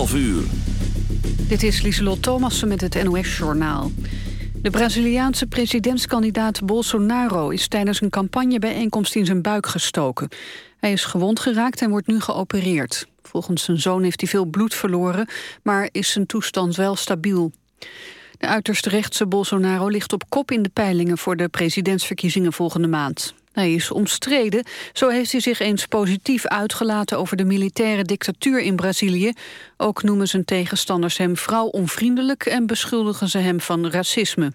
12 uur. Dit is Lieselot Thomassen met het NOS-journaal. De Braziliaanse presidentskandidaat Bolsonaro is tijdens een campagnebijeenkomst in zijn buik gestoken. Hij is gewond geraakt en wordt nu geopereerd. Volgens zijn zoon heeft hij veel bloed verloren, maar is zijn toestand wel stabiel. De uiterst rechtse Bolsonaro ligt op kop in de peilingen voor de presidentsverkiezingen volgende maand. Hij is omstreden. Zo heeft hij zich eens positief uitgelaten over de militaire dictatuur in Brazilië. Ook noemen zijn tegenstanders hem vrouwonvriendelijk en beschuldigen ze hem van racisme.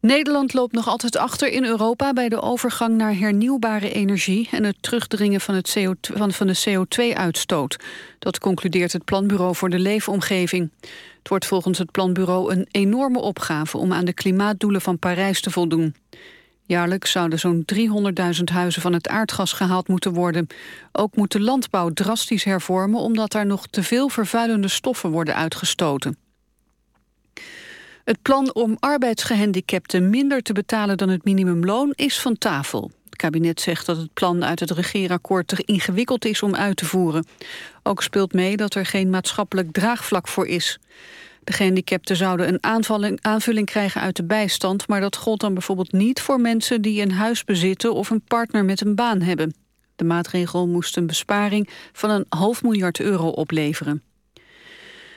Nederland loopt nog altijd achter in Europa bij de overgang naar hernieuwbare energie en het terugdringen van, het CO2, van de CO2-uitstoot. Dat concludeert het Planbureau voor de Leefomgeving. Het wordt volgens het Planbureau een enorme opgave om aan de klimaatdoelen van Parijs te voldoen. Jaarlijks zouden zo'n 300.000 huizen van het aardgas gehaald moeten worden. Ook moet de landbouw drastisch hervormen... omdat er nog te veel vervuilende stoffen worden uitgestoten. Het plan om arbeidsgehandicapten minder te betalen dan het minimumloon is van tafel. Het kabinet zegt dat het plan uit het regeerakkoord te ingewikkeld is om uit te voeren. Ook speelt mee dat er geen maatschappelijk draagvlak voor is. De gehandicapten zouden een aanvulling krijgen uit de bijstand... maar dat gold dan bijvoorbeeld niet voor mensen die een huis bezitten... of een partner met een baan hebben. De maatregel moest een besparing van een half miljard euro opleveren.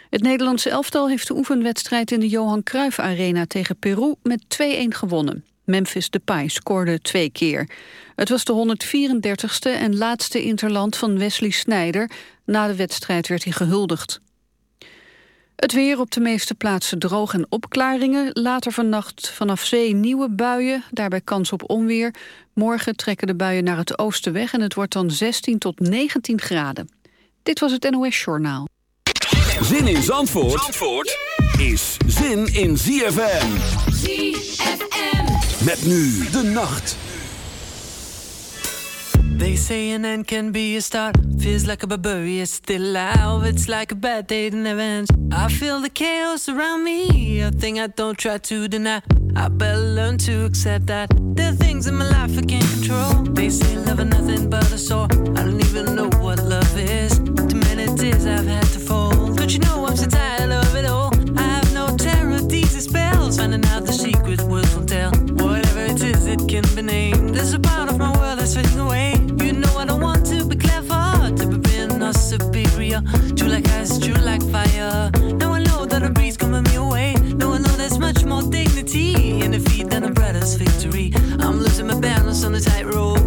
Het Nederlandse elftal heeft de oefenwedstrijd in de Johan Cruijff Arena tegen Peru met 2-1 gewonnen. Memphis Depay scoorde twee keer. Het was de 134ste en laatste interland van Wesley Sneijder. Na de wedstrijd werd hij gehuldigd. Het weer op de meeste plaatsen droog en opklaringen. Later vannacht vanaf zee nieuwe buien, daarbij kans op onweer. Morgen trekken de buien naar het oosten weg... en het wordt dan 16 tot 19 graden. Dit was het NOS Journaal. Zin in Zandvoort, Zandvoort is zin in ZFM. ZFM. Met nu de nacht. They say an end can be a start. Feels like a barbarian still alive. It's like a bad day that never ends. I feel the chaos around me. A thing I don't try to deny. I better learn to accept that there are things in my life I can't control. They say love is nothing but a sore. I don't even know what love is. Too many tears I've had to fall. Don't you know I'm so tired of it all? I have no terror, these spells. Finding out the secret words will tell. Whatever it is, it can be named. There's a part of my world that's fading away. Like ice, like fire. Now I know that coming me away. Now I know there's much more dignity in defeat than brother's victory. I'm losing my balance on the tightrope.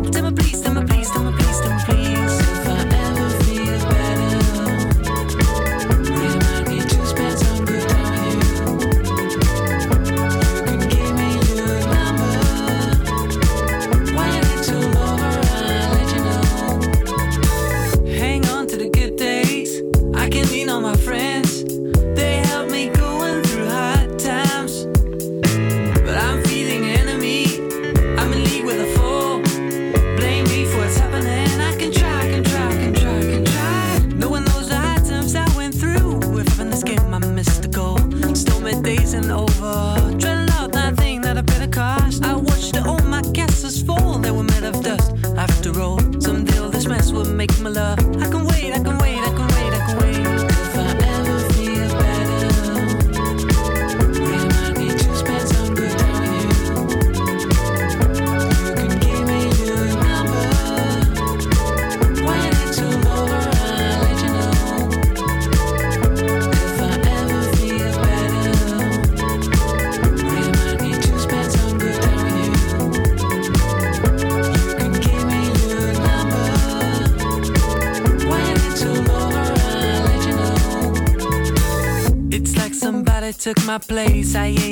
Place. I ain't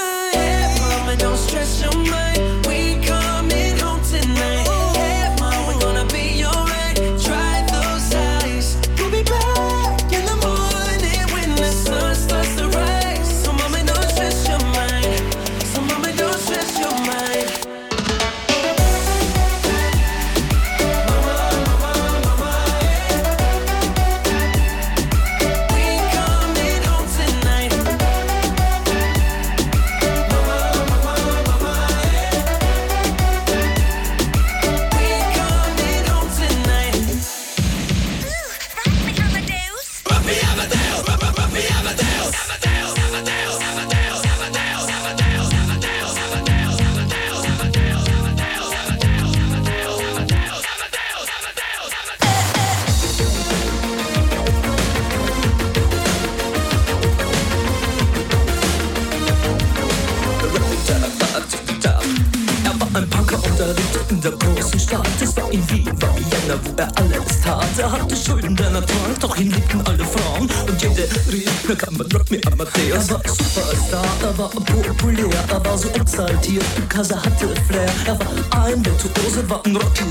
exaltiert, Kasa hatte Flair. Er war ein Virtuose, war ein Rocky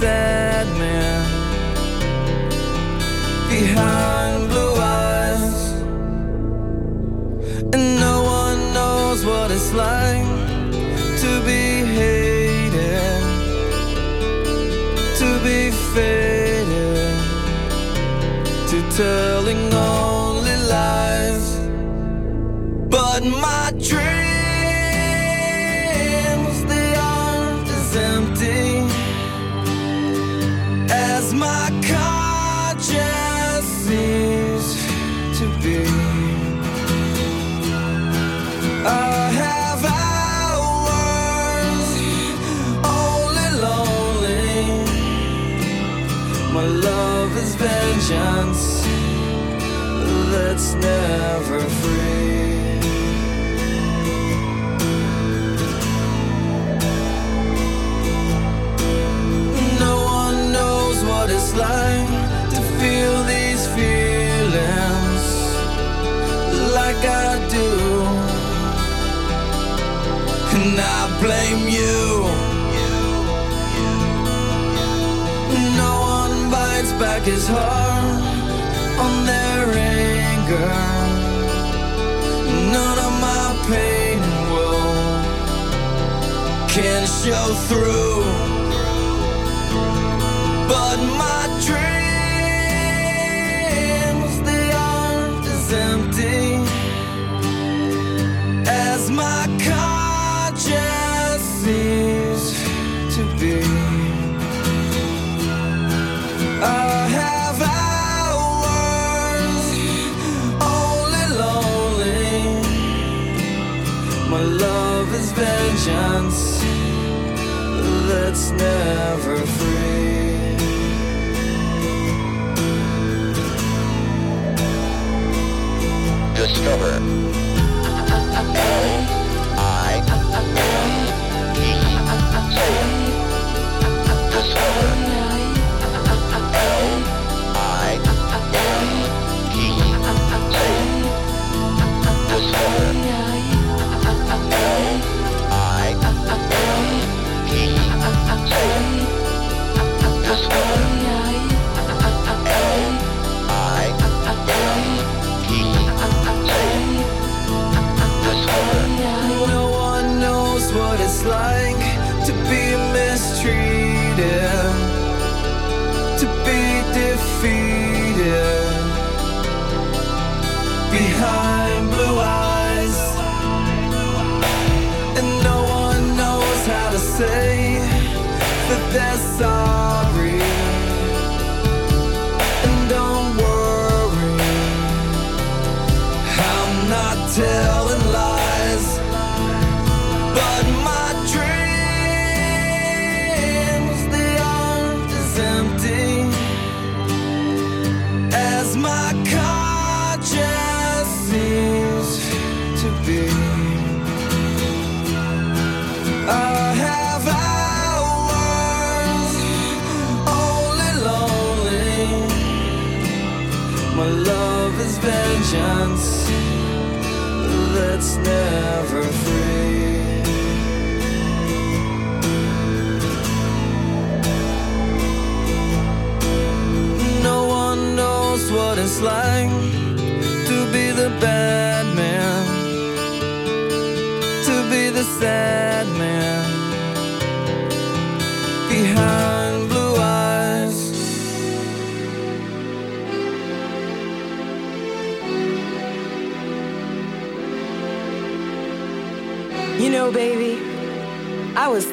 Sad man. Behind blue eyes, and no one knows what it's like to be hated, to be faded, to telling blame you. No one bites back his heart on their anger. None of my pain will can show through but my dreams they aren't as empty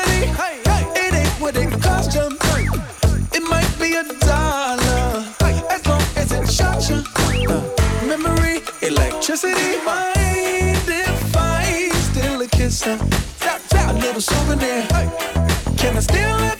money. Hey, hey. It ain't what it cost you. It might be a dollar, as long as it shot you. Uh, memory, electricity, mind if I still a kiss? Uh, a little souvenir. Can I steal it?